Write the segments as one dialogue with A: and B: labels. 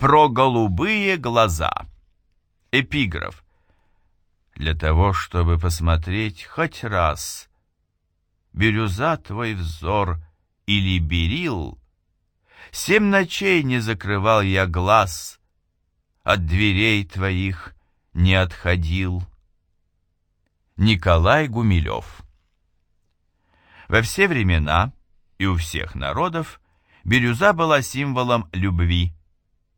A: Про голубые глаза. Эпиграф. Для того, чтобы посмотреть хоть раз, Бирюза твой взор или берил, Семь ночей не закрывал я глаз, От дверей твоих не отходил. Николай Гумилев Во все времена и у всех народов бирюза была символом любви,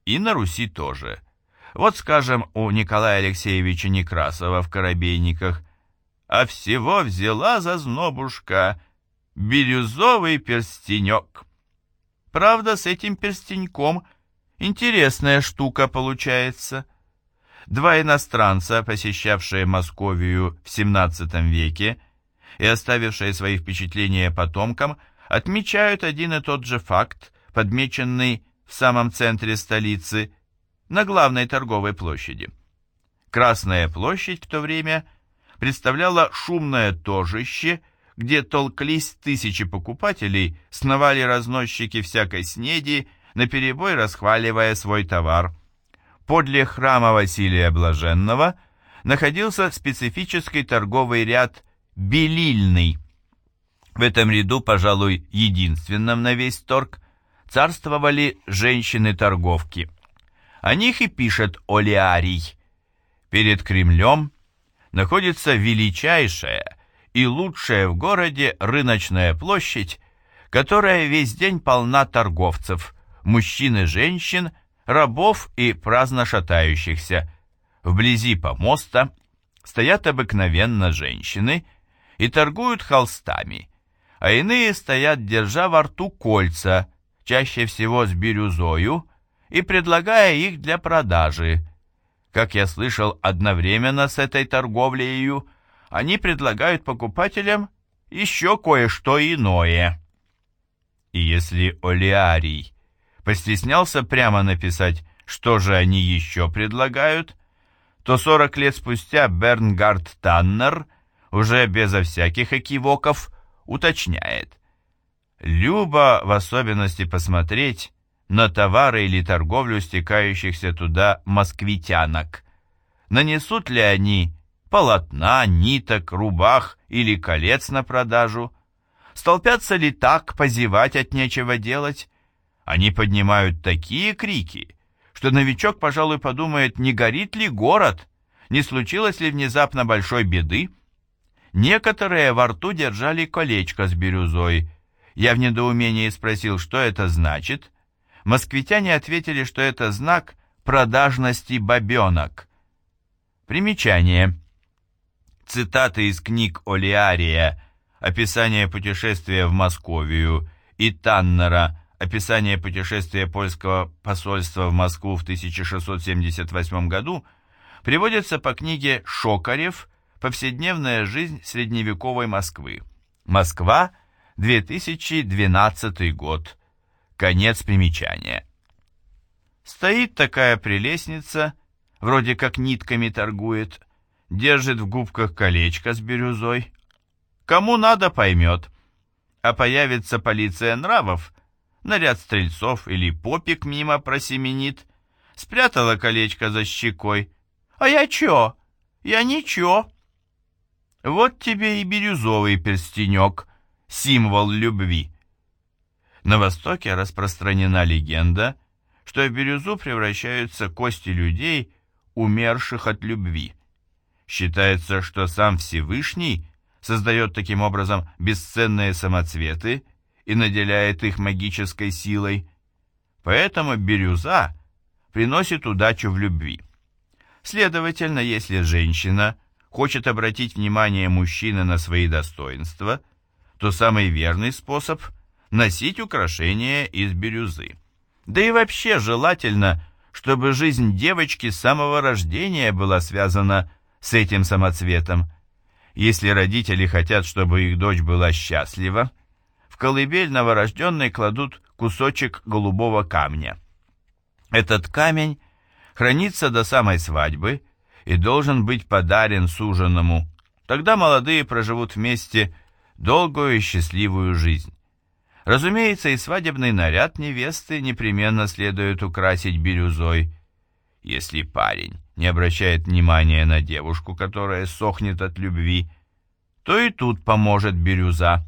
A: и на Руси тоже. Вот, скажем, у Николая Алексеевича Некрасова в «Коробейниках» «А всего взяла зазнобушка бирюзовый перстенек». Правда, с этим перстеньком интересная штука получается. Два иностранца, посещавшие Московию в XVII веке и оставившие свои впечатления потомкам, отмечают один и тот же факт, подмеченный в самом центре столицы, на главной торговой площади. Красная площадь в то время представляла шумное торжище, где толклись тысячи покупателей, сновали разносчики всякой снеди, наперебой расхваливая свой товар. Подле храма Василия Блаженного находился специфический торговый ряд «Белильный». В этом ряду, пожалуй, единственном на весь торг, царствовали женщины-торговки. О них и пишет Олиарий. Перед Кремлем находится величайшая и лучшая в городе рыночная площадь, которая весь день полна торговцев, мужчин и женщин, рабов и праздно шатающихся. Вблизи помоста стоят обыкновенно женщины и торгуют холстами, а иные стоят, держа во рту кольца, чаще всего с бирюзою, и предлагая их для продажи. Как я слышал, одновременно с этой торговлею они предлагают покупателям еще кое-что иное. И если Олиарий постеснялся прямо написать, что же они еще предлагают, то 40 лет спустя Бернгард Таннер уже безо всяких экивоков уточняет. Любо в особенности посмотреть на товары или торговлю стекающихся туда москвитянок. Нанесут ли они полотна, ниток, рубах или колец на продажу? Столпятся ли так позевать от нечего делать? Они поднимают такие крики, что новичок, пожалуй, подумает, не горит ли город, не случилось ли внезапно большой беды. Некоторые во рту держали колечко с бирюзой. Я в недоумении спросил, что это значит, москвитяне ответили, что это знак продажности бабенок. Примечание. Цитаты из книг Олиария «Описание путешествия в Московию» и Таннера «Описание путешествия польского посольства в Москву в 1678 году» приводятся по книге «Шокарев. Повседневная жизнь средневековой Москвы». Москва, 2012 год. Конец примечания. Стоит такая прелестница, вроде как нитками торгует, держит в губках колечко с бирюзой. Кому надо, поймет. А появится полиция нравов, наряд стрельцов или попик мимо просеменит, спрятала колечко за щекой. А я чё? Я ничего. Вот тебе и бирюзовый перстенек, символ любви. На Востоке распространена легенда, что в бирюзу превращаются кости людей, умерших от любви. Считается, что сам Всевышний создает таким образом бесценные самоцветы и наделяет их магической силой. Поэтому бирюза приносит удачу в любви. Следовательно, если женщина хочет обратить внимание мужчины на свои достоинства, то самый верный способ – носить украшения из бирюзы. Да и вообще желательно, чтобы жизнь девочки с самого рождения была связана с этим самоцветом. Если родители хотят, чтобы их дочь была счастлива, в колыбель новорожденной кладут кусочек голубого камня. Этот камень хранится до самой свадьбы и должен быть подарен суженому. Тогда молодые проживут вместе долгую и счастливую жизнь. Разумеется, и свадебный наряд невесты непременно следует украсить бирюзой. Если парень не обращает внимания на девушку, которая сохнет от любви, то и тут поможет бирюза.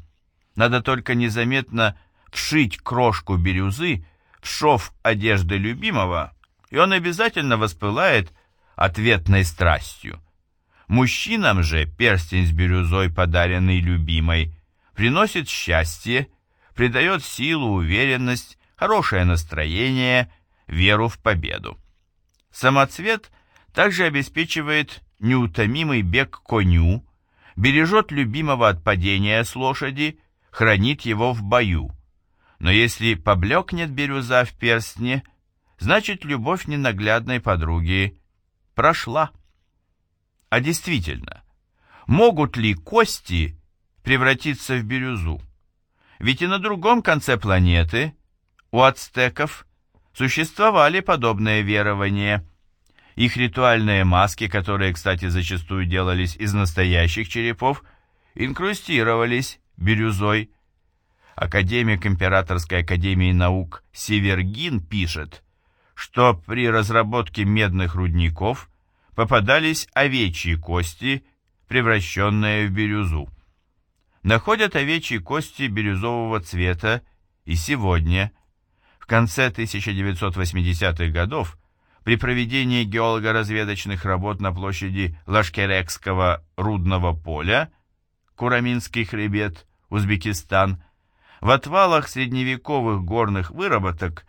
A: Надо только незаметно вшить крошку бирюзы в шов одежды любимого, и он обязательно воспылает ответной страстью. Мужчинам же перстень с бирюзой, подаренный любимой, приносит счастье, придает силу, уверенность, хорошее настроение, веру в победу. Самоцвет также обеспечивает неутомимый бег коню, бережет любимого от падения с лошади, хранит его в бою. Но если поблекнет бирюза в перстне, значит любовь ненаглядной подруги прошла. А действительно, могут ли кости превратиться в бирюзу? Ведь и на другом конце планеты, у ацтеков, существовали подобные верования. Их ритуальные маски, которые, кстати, зачастую делались из настоящих черепов, инкрустировались бирюзой. Академик Императорской академии наук Севергин пишет, что при разработке медных рудников попадались овечьи кости, превращенные в бирюзу. Находят овечьи кости бирюзового цвета и сегодня, в конце 1980-х годов, при проведении геолого-разведочных работ на площади Лашкерекского рудного поля, Кураминский хребет, Узбекистан, в отвалах средневековых горных выработок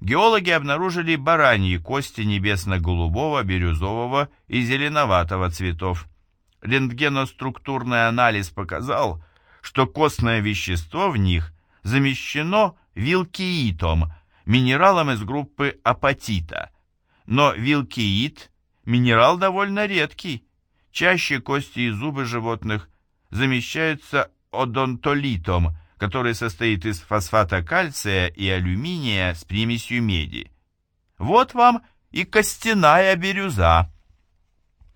A: геологи обнаружили бараньи кости небесно-голубого, бирюзового и зеленоватого цветов. Рентгеноструктурный анализ показал, что костное вещество в них замещено вилкиитом, минералом из группы апатита. Но вилкиит – минерал довольно редкий. Чаще кости и зубы животных замещаются одонтолитом, который состоит из фосфата кальция и алюминия с примесью меди. Вот вам и костяная бирюза.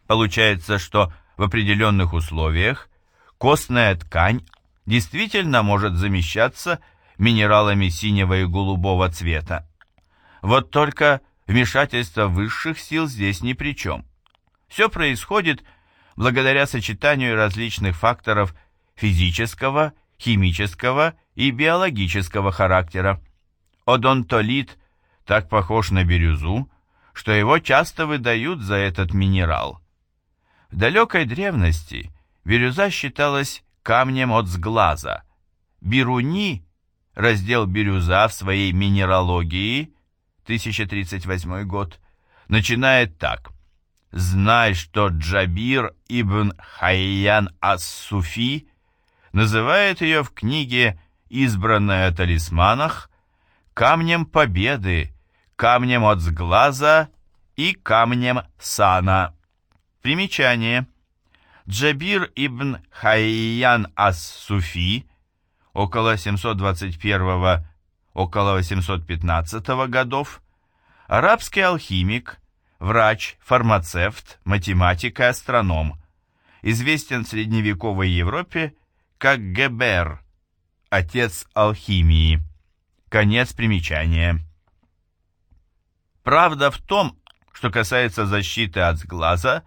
A: Получается, что в определенных условиях костная ткань действительно может замещаться минералами синего и голубого цвета. Вот только вмешательство высших сил здесь ни при чем. Все происходит благодаря сочетанию различных факторов физического, химического и биологического характера. Одонтолит так похож на бирюзу, что его часто выдают за этот минерал. В далекой древности бирюза считалась камнем от сглаза. Бируни, раздел бирюза в своей минералогии, 1038 год, начинает так. Знай, что Джабир ибн Хайян ас-Суфи называет ее в книге «Избранная о талисманах» камнем победы, камнем от сглаза и камнем сана. Примечание. Джабир ибн Хайян ас-Суфи около 721 около 815 годов, арабский алхимик, врач, фармацевт, математик и астроном, известен в средневековой Европе как Гебер, отец алхимии. Конец примечания. Правда в том, что касается защиты от сглаза,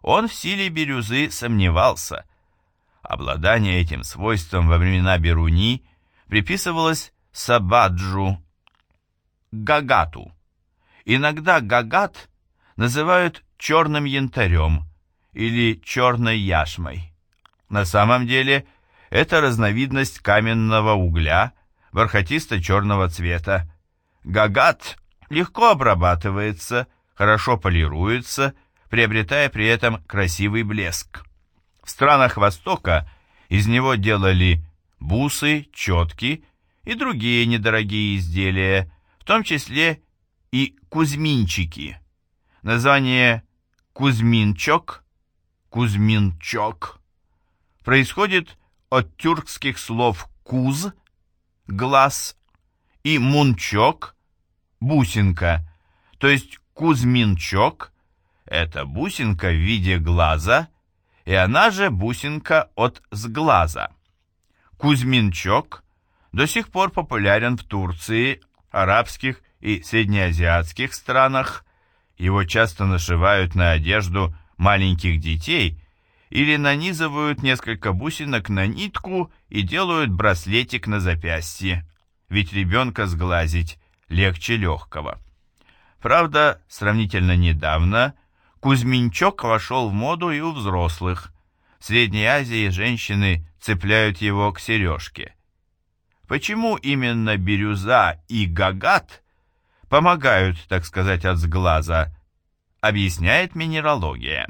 A: он в силе бирюзы сомневался. Обладание этим свойством во времена Беруни приписывалось Сабаджу, Гагату. Иногда Гагат называют черным янтарем или черной яшмой. На самом деле это разновидность каменного угля бархатисто-черного цвета. Гагат легко обрабатывается, хорошо полируется, приобретая при этом красивый блеск. В странах Востока из него делали бусы, четки и другие недорогие изделия, в том числе и кузьминчики. Название кузьминчок, кузьминчок происходит от тюркских слов куз, глаз и мунчок, бусинка, то есть кузьминчок – это бусинка в виде глаза, и она же бусинка от сглаза. Кузьминчок до сих пор популярен в Турции, арабских и среднеазиатских странах. Его часто нашивают на одежду маленьких детей или нанизывают несколько бусинок на нитку и делают браслетик на запястье, ведь ребенка сглазить легче легкого. Правда, сравнительно недавно Кузьминчок вошел в моду и у взрослых. В Средней Азии женщины цепляют его к сережке. Почему именно бирюза и гагат помогают, так сказать, от сглаза, объясняет минералогия.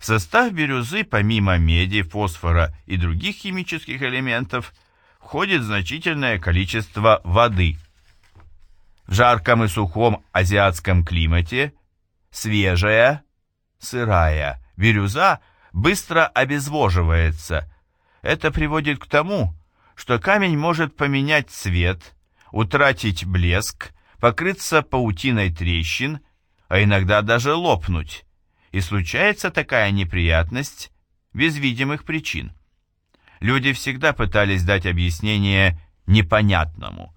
A: В состав бирюзы помимо меди, фосфора и других химических элементов входит значительное количество воды. В жарком и сухом азиатском климате свежая, сырая бирюза быстро обезвоживается. Это приводит к тому, что камень может поменять цвет, утратить блеск, покрыться паутиной трещин, а иногда даже лопнуть. И случается такая неприятность без видимых причин. Люди всегда пытались дать объяснение непонятному.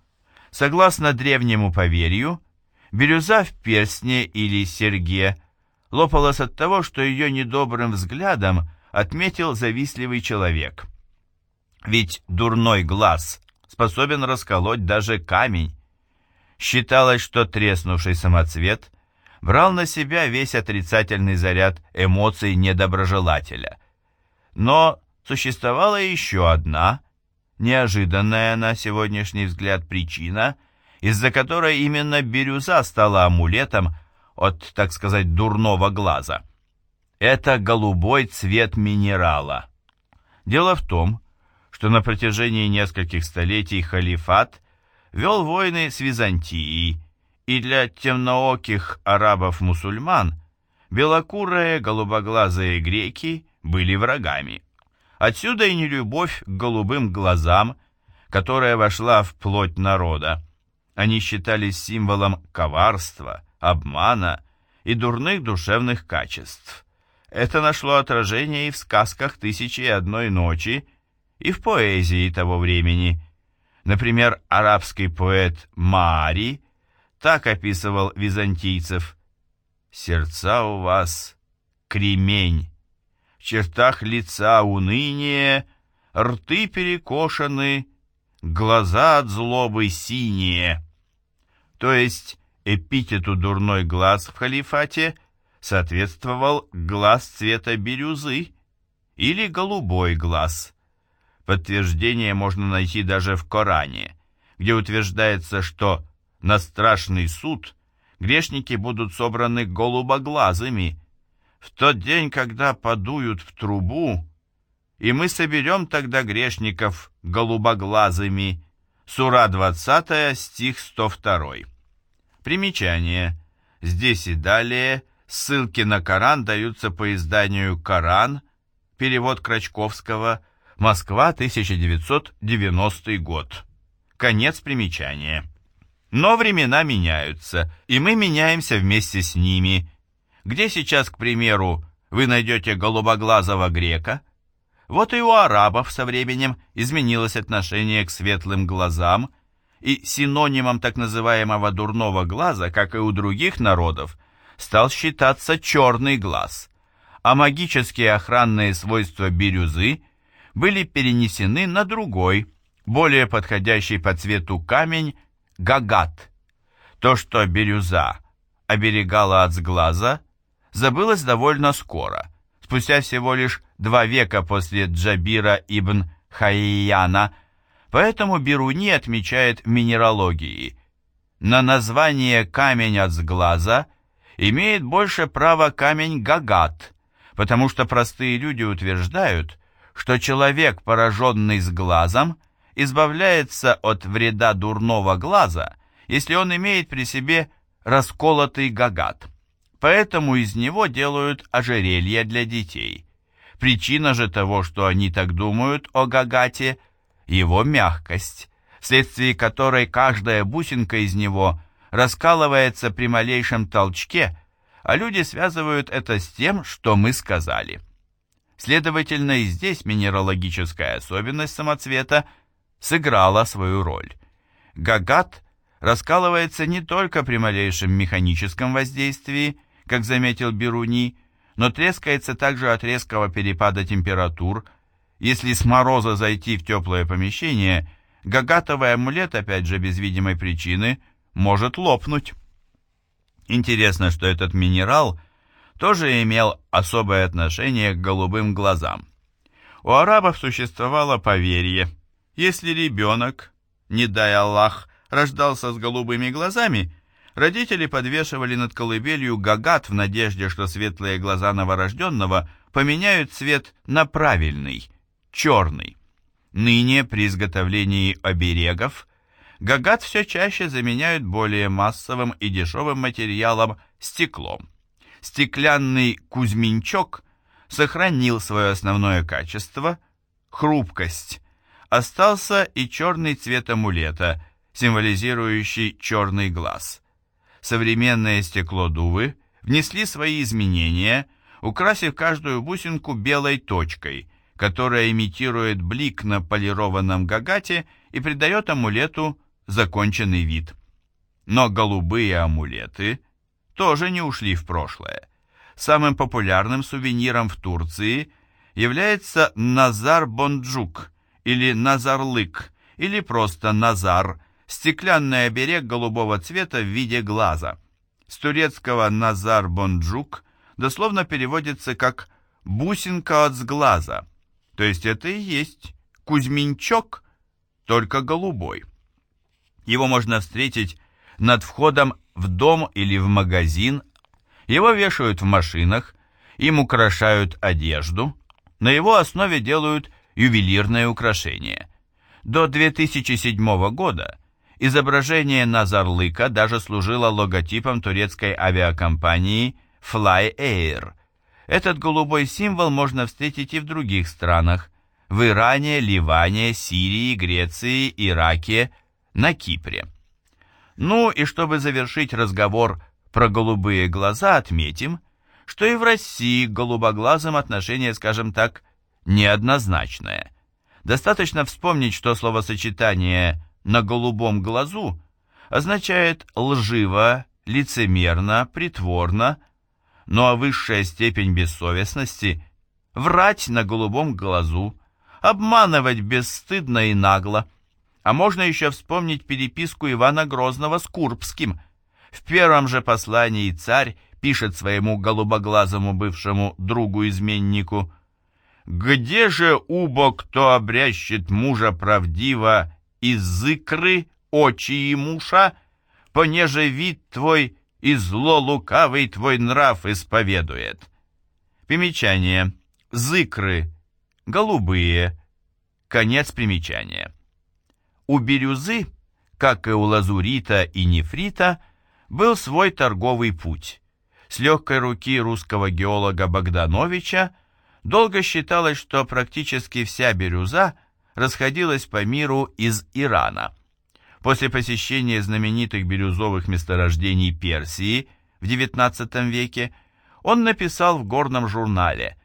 A: Согласно древнему поверью, бирюза в перстне или серьге лопалась от того, что ее недобрым взглядом отметил завистливый человек – ведь дурной глаз способен расколоть даже камень. Считалось, что треснувший самоцвет брал на себя весь отрицательный заряд эмоций недоброжелателя. Но существовала еще одна, неожиданная на сегодняшний взгляд причина, из-за которой именно бирюза стала амулетом от, так сказать, дурного глаза. Это голубой цвет минерала. Дело в том, что на протяжении нескольких столетий халифат вел войны с Византией, и для темнооких арабов-мусульман белокурые голубоглазые греки были врагами. Отсюда и нелюбовь к голубым глазам, которая вошла в плоть народа. Они считались символом коварства, обмана и дурных душевных качеств. Это нашло отражение и в сказках «Тысячи и одной ночи», и в поэзии того времени. Например, арабский поэт Мари так описывал византийцев «Сердца у вас кремень, в чертах лица уныние, рты перекошены, глаза от злобы синие». То есть эпитету «дурной глаз» в халифате соответствовал глаз цвета бирюзы или голубой глаз. Подтверждение можно найти даже в Коране, где утверждается, что на страшный суд грешники будут собраны голубоглазыми в тот день, когда подуют в трубу, и мы соберем тогда грешников голубоглазыми. Сура 20, стих 102. Примечание. Здесь и далее ссылки на Коран даются по изданию «Коран», перевод Крачковского, Москва, 1990 год. Конец примечания. Но времена меняются, и мы меняемся вместе с ними. Где сейчас, к примеру, вы найдете голубоглазого грека? Вот и у арабов со временем изменилось отношение к светлым глазам, и синонимом так называемого дурного глаза, как и у других народов, стал считаться черный глаз, а магические охранные свойства бирюзы – были перенесены на другой, более подходящий по цвету камень – гагат. То, что бирюза оберегала от сглаза, забылось довольно скоро, спустя всего лишь два века после Джабира ибн Хайяна, поэтому Бируни отмечает в минералогии. На название камень от сглаза имеет больше права камень гагат, потому что простые люди утверждают, что человек, пораженный с глазом, избавляется от вреда дурного глаза, если он имеет при себе расколотый гагат. Поэтому из него делают ожерелья для детей. Причина же того, что они так думают о гагате, его мягкость, вследствие которой каждая бусинка из него раскалывается при малейшем толчке, а люди связывают это с тем, что мы сказали. Следовательно, и здесь минералогическая особенность самоцвета сыграла свою роль. Гагат раскалывается не только при малейшем механическом воздействии, как заметил Беруни, но трескается также от резкого перепада температур. Если с мороза зайти в теплое помещение, гагатовый амулет, опять же без видимой причины, может лопнуть. Интересно, что этот минерал тоже имел особое отношение к голубым глазам. У арабов существовало поверье, если ребенок, не дай Аллах, рождался с голубыми глазами, родители подвешивали над колыбелью гагат в надежде, что светлые глаза новорожденного поменяют цвет на правильный, черный. Ныне при изготовлении оберегов гагат все чаще заменяют более массовым и дешевым материалом стеклом. Стеклянный кузьминчок сохранил свое основное качество – хрупкость. Остался и черный цвет амулета, символизирующий черный глаз. Современные стеклодувы внесли свои изменения, украсив каждую бусинку белой точкой, которая имитирует блик на полированном гагате и придает амулету законченный вид. Но голубые амулеты тоже не ушли в прошлое. Самым популярным сувениром в Турции является Назар Бонджук или Назарлык, или просто Назар, стеклянный оберег голубого цвета в виде глаза. С турецкого Назар Бонджук дословно переводится как «бусинка от сглаза», то есть это и есть Кузьминчок, только голубой. Его можно встретить над входом в дом или в магазин его вешают в машинах, им украшают одежду, на его основе делают ювелирные украшения. До 2007 года изображение Назарлыка даже служило логотипом турецкой авиакомпании Fly Air. Этот голубой символ можно встретить и в других странах, в Иране, Ливане, Сирии, Греции, Ираке, на Кипре. Ну и чтобы завершить разговор про голубые глаза отметим, что и в России к голубоглазым отношение, скажем так, неоднозначное. Достаточно вспомнить, что словосочетание «на голубом глазу» означает лживо, лицемерно, притворно, ну а высшая степень бессовестности – врать на голубом глазу, обманывать бесстыдно и нагло. А можно еще вспомнить переписку Ивана Грозного с Курбским – в первом же послании царь пишет своему голубоглазому бывшему другу-изменнику «Где же убо, кто обрящет мужа правдиво из икры очи и муша, понеже вид твой и зло лукавый твой нрав исповедует». Примечание. Зыкры. Голубые. Конец примечания. У бирюзы, как и у лазурита и нефрита, был свой торговый путь. С легкой руки русского геолога Богдановича долго считалось, что практически вся бирюза расходилась по миру из Ирана. После посещения знаменитых бирюзовых месторождений Персии в XIX веке он написал в горном журнале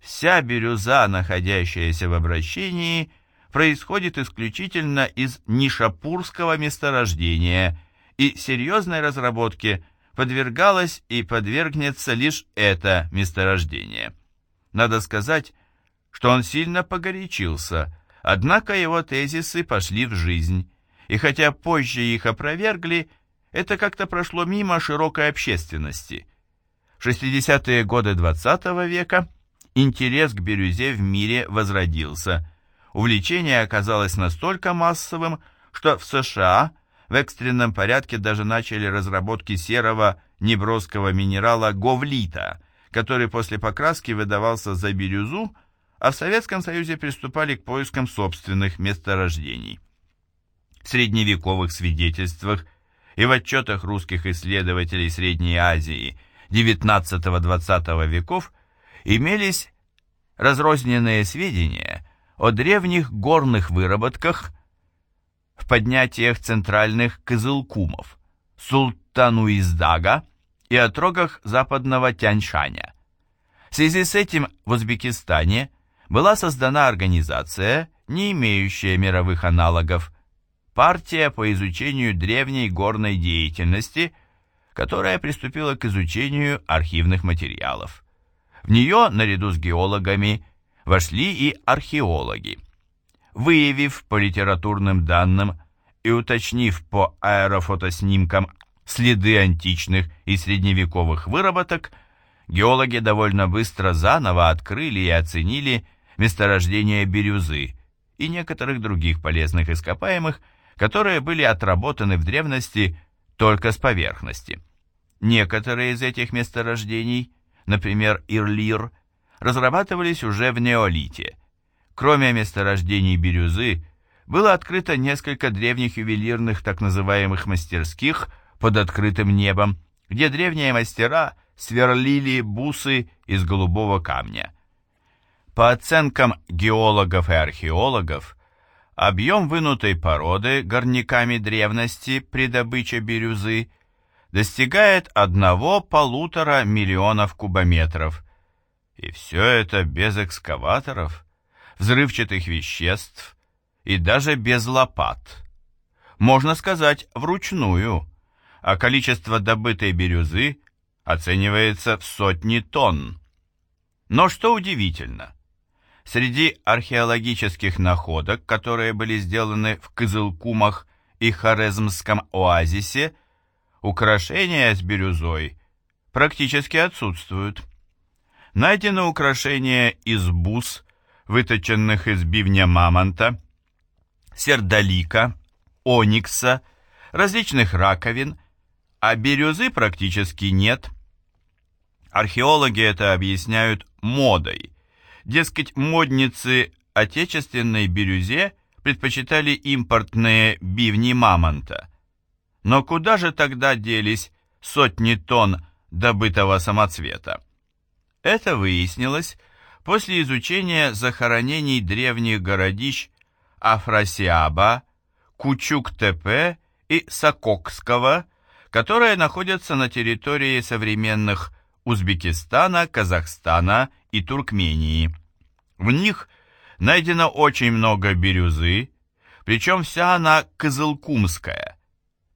A: «Вся бирюза, находящаяся в обращении, происходит исключительно из Нишапурского месторождения – и серьезной разработке подвергалось и подвергнется лишь это месторождение. Надо сказать, что он сильно погорячился, однако его тезисы пошли в жизнь, и хотя позже их опровергли, это как-то прошло мимо широкой общественности. В 60-е годы XX -го века интерес к бирюзе в мире возродился. Увлечение оказалось настолько массовым, что в США – в экстренном порядке даже начали разработки серого неброского минерала говлита, который после покраски выдавался за бирюзу, а в Советском Союзе приступали к поискам собственных месторождений. В средневековых свидетельствах и в отчетах русских исследователей Средней Азии XIX-XX веков имелись разрозненные сведения о древних горных выработках в поднятиях центральных Кызылкумов, Султануиздага и отрогах западного Тяньшаня. В связи с этим в Узбекистане была создана организация, не имеющая мировых аналогов, партия по изучению древней горной деятельности, которая приступила к изучению архивных материалов. В нее, наряду с геологами, вошли и археологи. Выявив по литературным данным и уточнив по аэрофотоснимкам следы античных и средневековых выработок, геологи довольно быстро заново открыли и оценили месторождение бирюзы и некоторых других полезных ископаемых, которые были отработаны в древности только с поверхности. Некоторые из этих месторождений, например, Ирлир, разрабатывались уже в неолите. Кроме месторождений бирюзы, было открыто несколько древних ювелирных так называемых мастерских под открытым небом, где древние мастера сверлили бусы из голубого камня. По оценкам геологов и археологов, объем вынутой породы горняками древности при добыче бирюзы достигает одного-полутора миллионов кубометров. И все это без экскаваторов, взрывчатых веществ и даже без лопат. Можно сказать, вручную, а количество добытой бирюзы оценивается в сотни тонн. Но что удивительно, Среди археологических находок, которые были сделаны в Кызылкумах и Хорезмском оазисе, украшения с бирюзой практически отсутствуют. Найдены украшения из бус, выточенных из бивня мамонта, сердолика, оникса, различных раковин, а бирюзы практически нет. Археологи это объясняют модой, Дескать, модницы отечественной бирюзе предпочитали импортные бивни мамонта. Но куда же тогда делись сотни тонн добытого самоцвета? Это выяснилось после изучения захоронений древних городищ Афросиаба, Кучук-Тепе и Сококского, которые находятся на территории современных Узбекистана, Казахстана и Туркмении. В них найдено очень много бирюзы, причем вся она кызылкумская.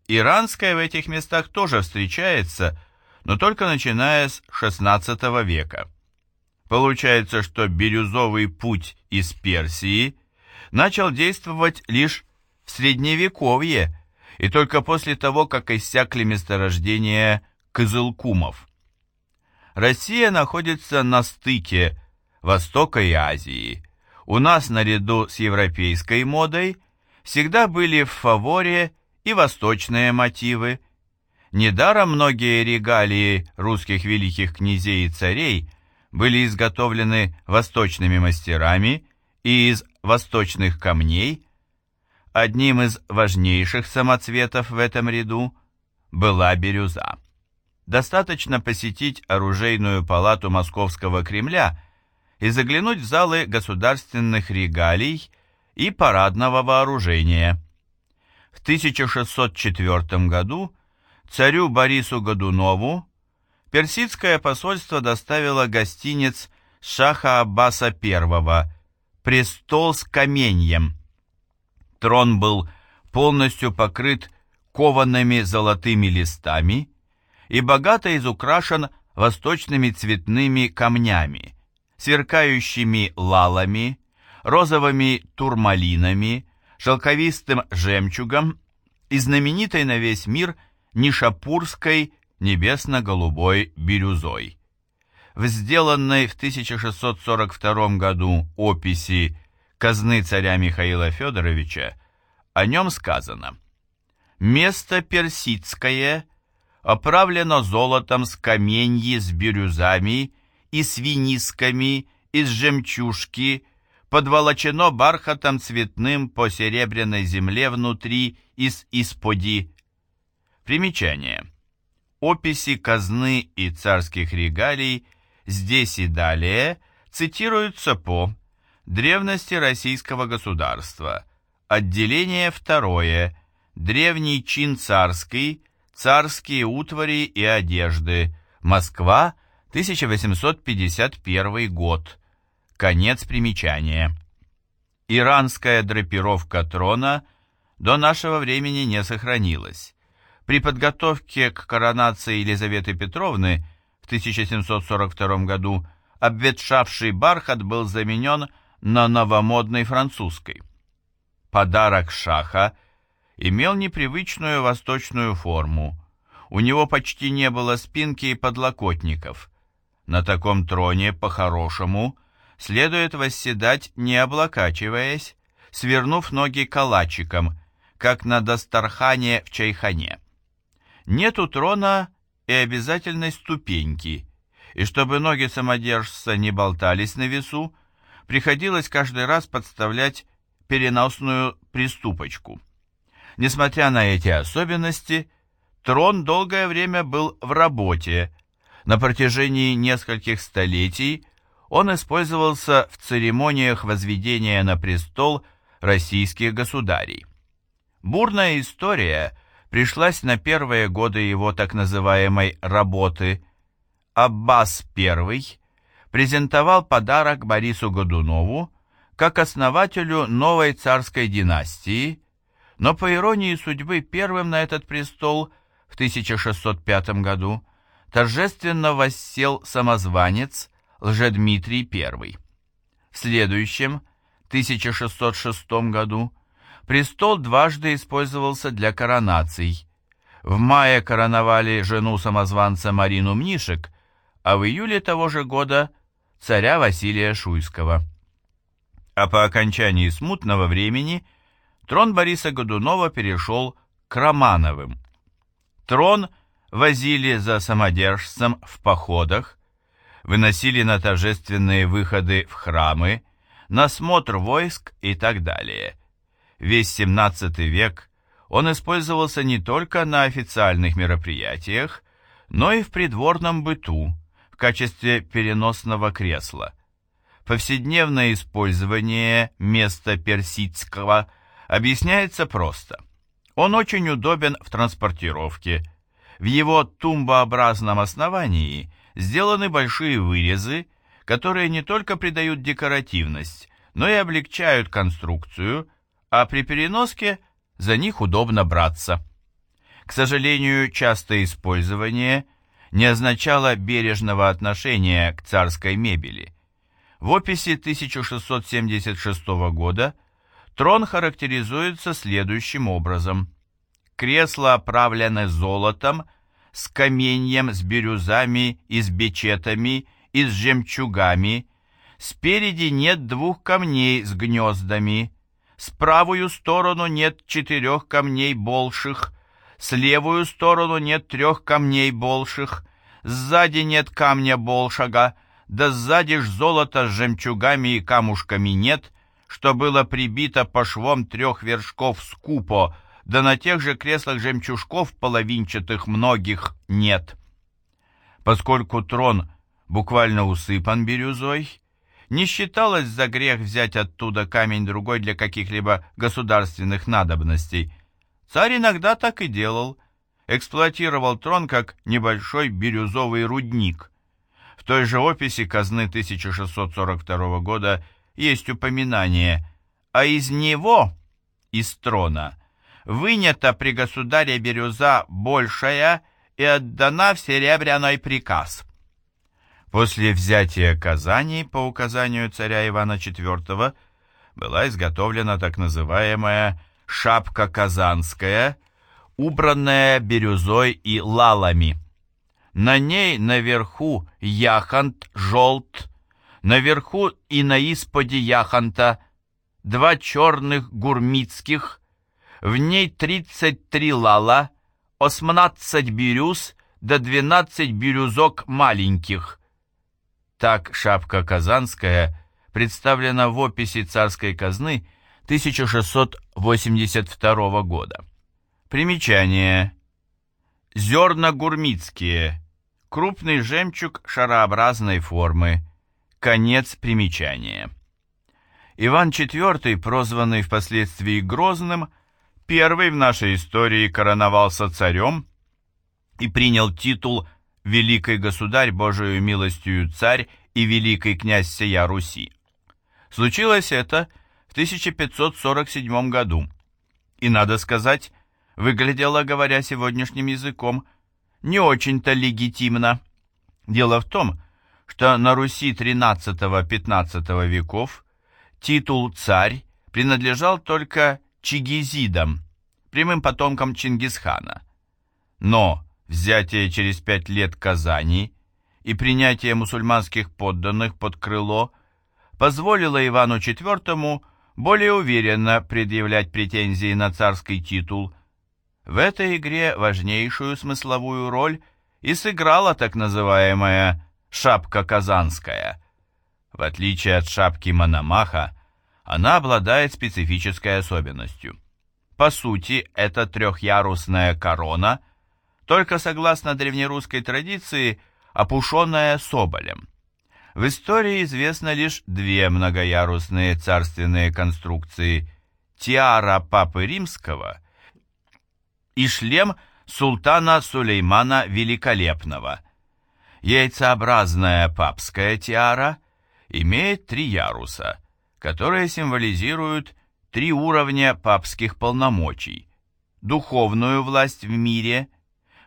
A: Иранская в этих местах тоже встречается, но только начиная с XVI века. Получается, что бирюзовый путь из Персии начал действовать лишь в Средневековье и только после того, как иссякли месторождения кызылкумов. Россия находится на стыке Востока и Азии. У нас наряду с европейской модой всегда были в фаворе и восточные мотивы. Недаром многие регалии русских великих князей и царей были изготовлены восточными мастерами и из восточных камней. Одним из важнейших самоцветов в этом ряду была бирюза достаточно посетить оружейную палату Московского Кремля и заглянуть в залы государственных регалий и парадного вооружения. В 1604 году царю Борису Годунову персидское посольство доставило гостинец Шаха Аббаса I «Престол с каменьем». Трон был полностью покрыт коваными золотыми листами, и богато изукрашен восточными цветными камнями, сверкающими лалами, розовыми турмалинами, шелковистым жемчугом и знаменитой на весь мир нишапурской небесно-голубой бирюзой. В сделанной в 1642 году описи казны царя Михаила Федоровича о нем сказано «Место персидское – оправлено золотом с каменьи с бирюзами и свинисками из жемчужки, подволочено бархатом цветным по серебряной земле внутри из исподи. Примечание. Описи казны и царских регалий здесь и далее цитируются по «Древности российского государства», отделение второе, древний чин царский, Царские утвари и одежды. Москва, 1851 год. Конец примечания. Иранская драпировка трона до нашего времени не сохранилась. При подготовке к коронации Елизаветы Петровны в 1742 году обветшавший бархат был заменен на новомодной французской. Подарок шаха имел непривычную восточную форму. У него почти не было спинки и подлокотников. На таком троне, по-хорошему, следует восседать, не облокачиваясь, свернув ноги калачиком, как на Дастархане в чайхане. Нет у трона и обязательной ступеньки, и чтобы ноги самодержца не болтались на весу, приходилось каждый раз подставлять переносную приступочку. Несмотря на эти особенности, трон долгое время был в работе. На протяжении нескольких столетий он использовался в церемониях возведения на престол российских государей. Бурная история пришлась на первые годы его так называемой «работы». Аббас I презентовал подарок Борису Годунову как основателю новой царской династии, но по иронии судьбы первым на этот престол в 1605 году торжественно воссел самозванец Лжедмитрий I. В следующем, 1606 году, престол дважды использовался для коронаций. В мае короновали жену самозванца Марину Мнишек, а в июле того же года царя Василия Шуйского. А по окончании смутного времени трон Бориса Годунова перешел к Романовым. Трон возили за самодержцем в походах, выносили на торжественные выходы в храмы, на смотр войск и так далее. Весь 17 век он использовался не только на официальных мероприятиях, но и в придворном быту, качестве переносного кресла. Повседневное использование места персидского объясняется просто. Он очень удобен в транспортировке. В его тумбообразном основании сделаны большие вырезы, которые не только придают декоративность, но и облегчают конструкцию, а при переноске за них удобно браться. К сожалению, частое использование не означало бережного отношения к царской мебели. В описи 1676 года трон характеризуется следующим образом. Кресла оправлены золотом, с каменьем, с бирюзами и с бечетами и с жемчугами. Спереди нет двух камней с гнездами. С правую сторону нет четырех камней больших. С левую сторону нет трех камней больших. Сзади нет камня большего да сзади ж золота с жемчугами и камушками нет, что было прибито по швам трех вершков скупо, да на тех же креслах жемчужков половинчатых многих нет. Поскольку трон буквально усыпан бирюзой, не считалось за грех взять оттуда камень другой для каких-либо государственных надобностей. Царь иногда так и делал, эксплуатировал трон как небольшой бирюзовый рудник – в той же описи казны 1642 года есть упоминание, а из него, из трона, вынята при государе бирюза большая и отдана в серебряной приказ. После взятия Казани по указанию царя Ивана IV была изготовлена так называемая «шапка казанская», убранная бирюзой и лалами. На ней наверху яхонт желт, наверху и на исподе яхонта два черных гурмитских, в ней тридцать три лала, осмнадцать бирюз да двенадцать бирюзок маленьких. Так шапка казанская представлена в описи царской казны 1682 года. Примечание. Зерна гурмитские. Крупный жемчуг шарообразной формы. Конец примечания. Иван IV, прозванный впоследствии Грозным, первый в нашей истории короновался царем и принял титул «Великий государь Божию милостью царь и великий князь сия Руси». Случилось это 1547 году. И, надо сказать, выглядела, говоря сегодняшним языком, не очень-то легитимно. Дело в том, что на Руси XIII-XV веков титул «царь» принадлежал только чигизидам, прямым потомкам Чингисхана. Но взятие через пять лет Казани и принятие мусульманских подданных под крыло позволило Ивану IV более уверенно предъявлять претензии на царский титул. В этой игре важнейшую смысловую роль и сыграла так называемая «шапка казанская». В отличие от шапки Мономаха, она обладает специфической особенностью. По сути, это трехярусная корона, только согласно древнерусской традиции, опушенная соболем. В истории известно лишь две многоярусные царственные конструкции – тиара Папы Римского и шлем султана Сулеймана Великолепного. Яйцеобразная папская тиара имеет три яруса, которые символизируют три уровня папских полномочий – духовную власть в мире,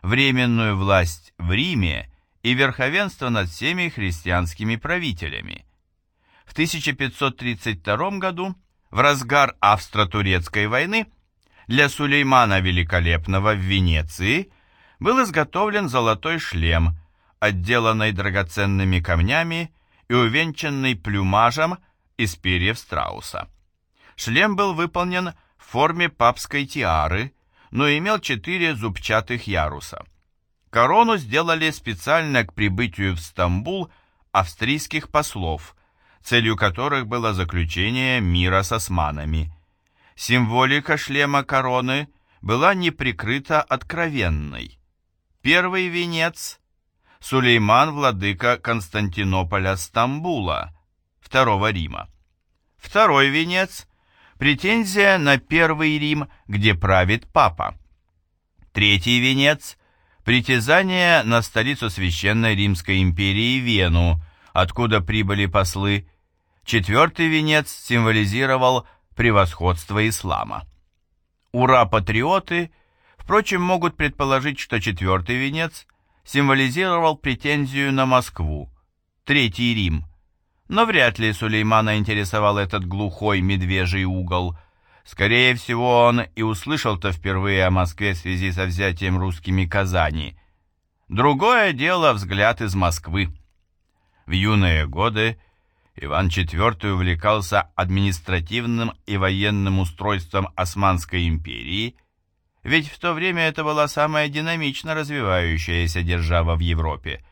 A: временную власть в Риме и верховенство над всеми христианскими правителями. В 1532 году, в разгар Австро-Турецкой войны, для Сулеймана Великолепного в Венеции был изготовлен золотой шлем, отделанный драгоценными камнями и увенчанный плюмажем из перьев страуса. Шлем был выполнен в форме папской тиары, но имел четыре зубчатых яруса. Корону сделали специально к прибытию в Стамбул австрийских послов, целью которых было заключение мира с османами. Символика шлема короны была не прикрыта откровенной. Первый венец – Сулейман, владыка Константинополя Стамбула, Второго Рима. Второй венец – претензия на Первый Рим, где правит папа. Третий венец притязание на столицу Священной Римской империи Вену, откуда прибыли послы. Четвертый венец символизировал превосходство ислама. Ура-патриоты, впрочем, могут предположить, что четвертый венец символизировал претензию на Москву, Третий Рим. Но вряд ли Сулеймана интересовал этот глухой медвежий угол – Скорее всего, он и услышал-то впервые о Москве в связи со взятием русскими Казани. Другое дело взгляд из Москвы. В юные годы Иван IV увлекался административным и военным устройством Османской империи, ведь в то время это была самая динамично развивающаяся держава в Европе.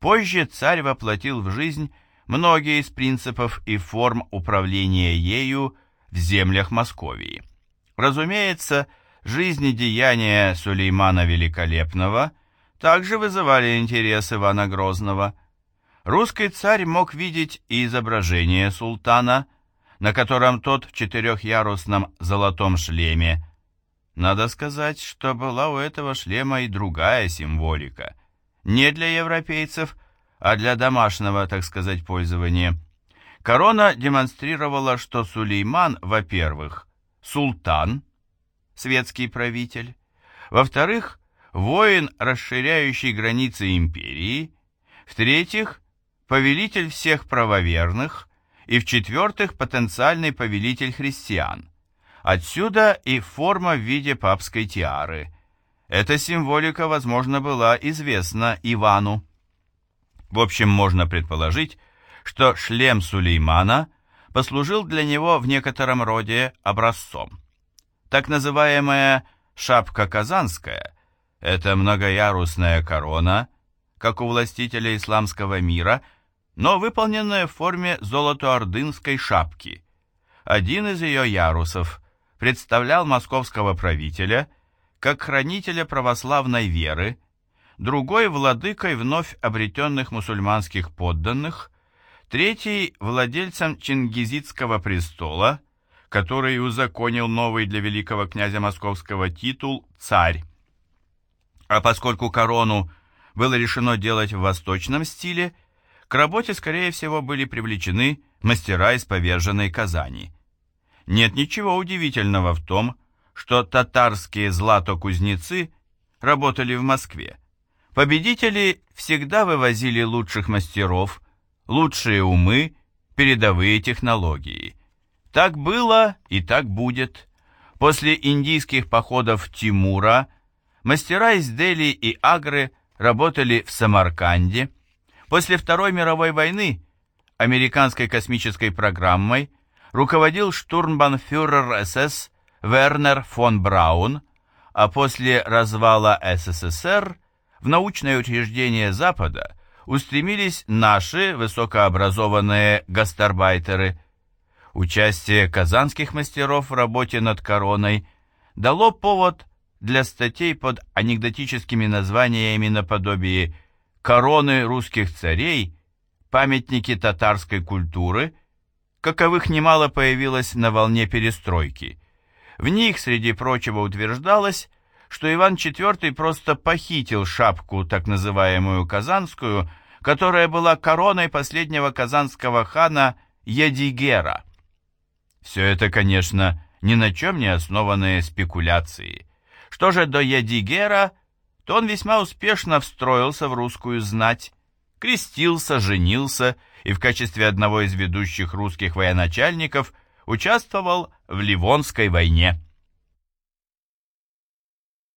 A: Позже царь воплотил в жизнь многие из принципов и форм управления ею в землях Московии. Разумеется, жизнедеяния Сулеймана Великолепного также вызывали интерес Ивана Грозного. Русский царь мог видеть и изображение султана, на котором тот в четырехярусном золотом шлеме. Надо сказать, что была у этого шлема и другая символика. Не для европейцев, а для домашнего, так сказать, пользования. Корона демонстрировала, что Сулейман, во-первых, султан, светский правитель, во-вторых, воин, расширяющий границы империи, в-третьих, повелитель всех правоверных и, в-четвертых, потенциальный повелитель христиан. Отсюда и форма в виде папской тиары. Эта символика, возможно, была известна Ивану. В общем, можно предположить, что шлем Сулеймана послужил для него в некотором роде образцом. Так называемая «шапка казанская» — это многоярусная корона, как у властителя исламского мира, но выполненная в форме золотоордынской шапки. Один из ее ярусов представлял московского правителя как хранителя православной веры, другой – владыкой вновь обретенных мусульманских подданных, Третий – владельцем Чингизидского престола, который узаконил новый для великого князя московского титул «царь». А поскольку корону было решено делать в восточном стиле, к работе, скорее всего, были привлечены мастера из поверженной Казани. Нет ничего удивительного в том, что татарские златокузнецы работали в Москве. Победители всегда вывозили лучших мастеров, лучшие умы, передовые технологии. Так было и так будет. После индийских походов Тимура мастера из Дели и Агры работали в Самарканде. После Второй мировой войны американской космической программой руководил штурмбанфюрер СС Вернер фон Браун, а после развала СССР в научное учреждение Запада устремились наши высокообразованные гастарбайтеры. Участие казанских мастеров в работе над короной дало повод для статей под анекдотическими названиями наподобие «Короны русских царей», «Памятники татарской культуры», каковых немало появилось на волне перестройки. В них, среди прочего, утверждалось, что Иван IV просто похитил шапку, так называемую Казанскую, которая была короной последнего казанского хана Ядигера. Все это, конечно, ни на чем не основанные спекуляции. Что же до Ядигера, то он весьма успешно встроился в русскую знать, крестился, женился и в качестве одного из ведущих русских военачальников участвовал в Ливонской войне.